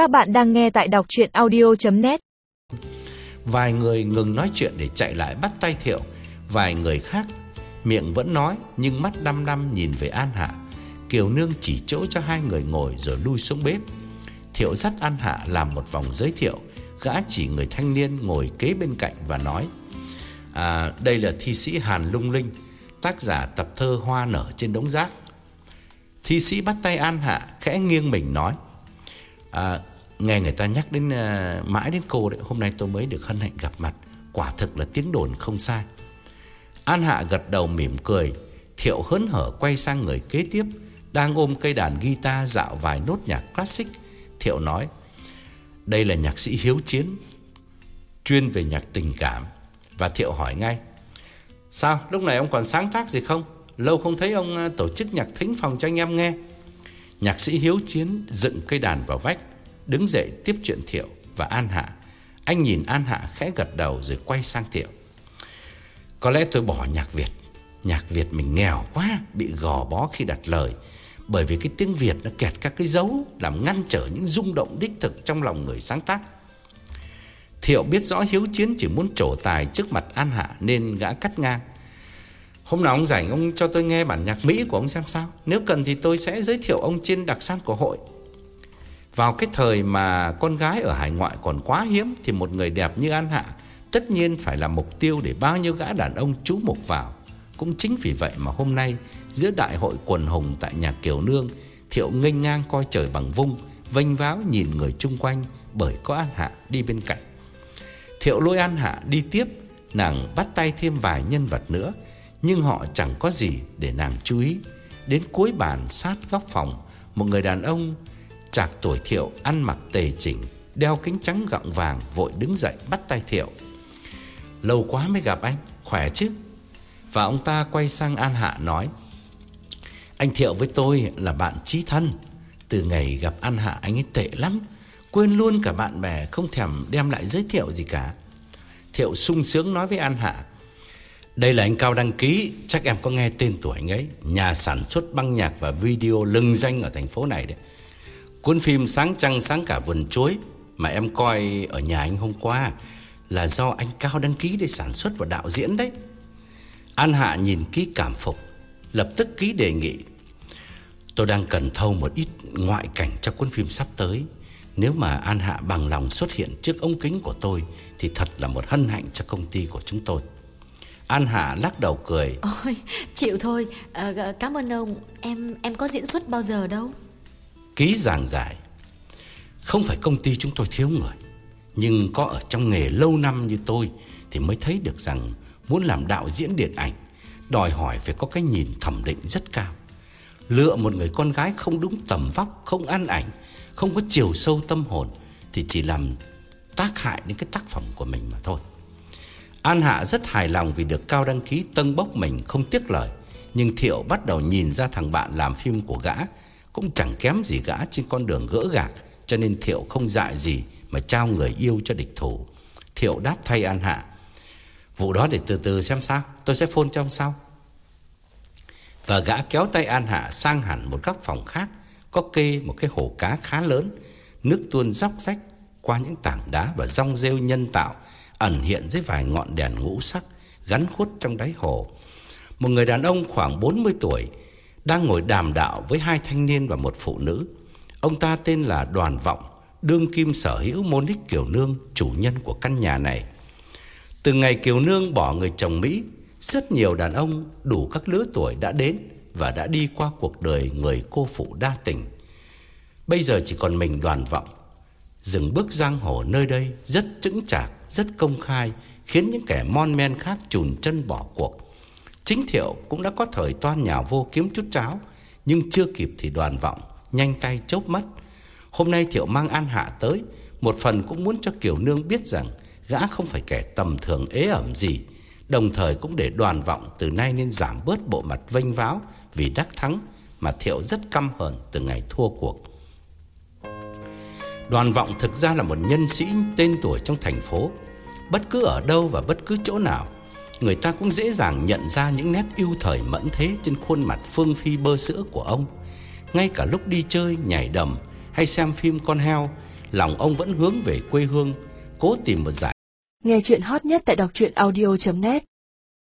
Các bạn đang nghe tại đọc chuyện audio.net Vài người ngừng nói chuyện để chạy lại bắt tay Thiệu. Vài người khác miệng vẫn nói nhưng mắt đăm đăm nhìn về An Hạ. Kiều Nương chỉ chỗ cho hai người ngồi rồi lui xuống bếp. Thiệu dắt An Hạ làm một vòng giới thiệu. Gã chỉ người thanh niên ngồi kế bên cạnh và nói à, Đây là thi sĩ Hàn Lung Linh Tác giả tập thơ Hoa nở trên đống rác. Thi sĩ bắt tay An Hạ khẽ nghiêng mình nói à, Nghe người ta nhắc đến uh, mãi đến cô đấy Hôm nay tôi mới được hân hạnh gặp mặt. Quả thực là tiếng đồn không sai. An Hạ gật đầu mỉm cười Thiệu hớn hở quay sang người kế tiếp Đang ôm cây đàn guitar dạo vài nốt nhạc classic. Thiệu nói Đây là nhạc sĩ Hiếu Chiến Chuyên về nhạc tình cảm. Và Thiệu hỏi ngay Sao lúc này ông còn sáng tác gì không? Lâu không thấy ông ờ, tổ chức nhạc thính phòng cho anh em nghe. Nhạc sĩ Hiếu Chiến dựng cây đàn vào vách. Đứng dậy tiếp chuyện Thiệu và An Hạ. Anh nhìn An Hạ khẽ gật đầu rồi quay sang Thiệu. Có lẽ tôi bỏ nhạc Việt. Nhạc Việt mình nghèo quá, Bị gò bó khi đặt lời. Bởi vì cái tiếng Việt nó kẹt các cái dấu, Làm ngăn trở những rung động đích thực Trong lòng người sáng tác. Thiệu biết rõ Hiếu Chiến chỉ muốn trổ tài Trước mặt An Hạ nên gã cắt ngang. Hôm nào ông rảnh, ông cho tôi nghe bản nhạc Mỹ của ông xem sao. Nếu cần thì tôi sẽ giới thiệu ông trên đặc sản của hội. Vào cái thời mà con gái ở hải ngoại còn quá hiếm Thì một người đẹp như An Hạ Tất nhiên phải là mục tiêu để bao nhiêu gã đàn ông chú mục vào. Cũng chính vì vậy mà hôm nay, Giữa đại hội quần hùng tại nhà Kiều Nương, Thiệu nghênh ngang coi trời bằng vung, Vênh váo nhìn người chung quanh Bởi có An Hạ đi bên cạnh. Thiệu lôi An Hạ đi tiếp, Nàng bắt tay thêm vài nhân vật nữa, nhưng họ chẳng có gì để nàng chú ý. Đến cuối bàn sát góc phòng, Một người đàn ông Chạc tuổi thiệu ăn mặc tề chỉnh, Đeo kính trắng gọng vàng, Vội đứng dậy bắt tay thiệu. Lâu quá mới gặp anh, Khỏe chứ? Và ông ta quay sang An Hạ nói, Anh Thiệu với tôi là bạn chí thân. Từ ngày gặp An Hạ anh ấy tệ lắm, Quên luôn cả bạn bè Không thèm đem lại giới thiệu gì cả. Thiệu sung sướng nói với An Hạ, đây là anh Cao đăng ký, Chắc em có nghe tên tuổi anh ấy, Nhà sản xuất băng nhạc và video lừng danh ở thành phố này đấy. Cuốn phim Sáng Trăng Sáng Cả Vườn Chuối Mà em coi ở nhà anh hôm qua Là do anh Cao đăng ký để sản xuất và đạo diễn đấy. An Hạ nhìn ký cảm phục Lập tức ký đề nghị Tôi đang cần thâu một ít ngoại cảnh cho cuốn phim sắp tới. Nếu mà An Hạ bằng lòng xuất hiện trước ống kính của tôi Thì thật là một hân hạnh cho công ty của chúng tôi. An Hạ lắc đầu cười Ôi chịu thôi. À, Cảm ơn ông. Em em có diễn xuất bao giờ đâu? Ký giảng giải Không phải công ty chúng tôi thiếu người, Nhưng có ở trong nghề lâu năm như tôi Thì mới thấy được rằng Muốn làm đạo diễn điện ảnh, Đòi hỏi phải có cái nhìn thẩm định rất cao Lựa một người con gái không đúng tầm vóc, Không ăn ảnh, Không có chiều sâu tâm hồn Thì chỉ làm tác hại đến cái tác phẩm của mình mà thôi An Hạ rất hài lòng vì được Cao đăng ký tân bốc mình không tiếc lời. Nhưng Thiệu bắt đầu nhìn ra thằng bạn làm phim của gã cũng chẳng kém gì gã trên con đường gỡ gạc, cho nên Thiệu không dại gì mà trao người yêu cho địch thủ. Thiệu đáp thay An Hạ. Vụ đó để từ từ xem sao, tôi sẽ phone trong sau. Và gã kéo tay An Hạ sang hẳn một góc phòng khác, có kê một cái hồ cá khá lớn, nước tuôn róc rách qua những tảng đá và rong rêu nhân tạo ẩn hiện dưới vài ngọn đèn ngũ sắc gắn khuất trong đáy hồ. Một người đàn ông khoảng 40 tuổi đang ngồi đàm đạo với hai thanh niên và một phụ nữ. Ông ta tên là Đoàn Vọng, đương kim sở hữu Monique Kiều Nương, chủ nhân của căn nhà này. Từ ngày Kiều Nương bỏ người chồng Mỹ, rất nhiều đàn ông đủ các lứa tuổi đã đến và đã đi qua cuộc đời người cô phụ đa tình. Bây giờ chỉ còn mình Đoàn Vọng. Dừng bước giang hồ nơi đây rất chững chạc rất công khai, khiến những kẻ mon men khác chùn chân bỏ cuộc. Chính Thiệu cũng đã có thời toan nhào vô kiếm chút cháo, nhưng chưa kịp thì đoàn vọng, nhanh tay chốc mắt Hôm nay Thiệu mang An Hạ tới, một phần cũng muốn cho Kiều Nương biết rằng gã không phải kẻ tầm thường ế ẩm gì, đồng thời cũng để đoàn vọng từ nay nên giảm bớt bộ mặt vênh váo vì đắc thắng mà Thiệu rất căm hờn từ ngày thua cuộc. Đoàn vọng thực ra là một nhân sĩ tên tuổi trong thành phố. Bất cứ ở đâu và bất cứ chỗ nào, người ta cũng dễ dàng nhận ra những nét yêu thời mẫn thế trên khuôn mặt phương phi bơ sữa của ông. Ngay cả lúc đi chơi, nhảy đầm hay xem phim con heo lòng ông vẫn hướng về quê hương, cố tìm một giải Nghe chuyện hot nhất tại đọc truyện audio.net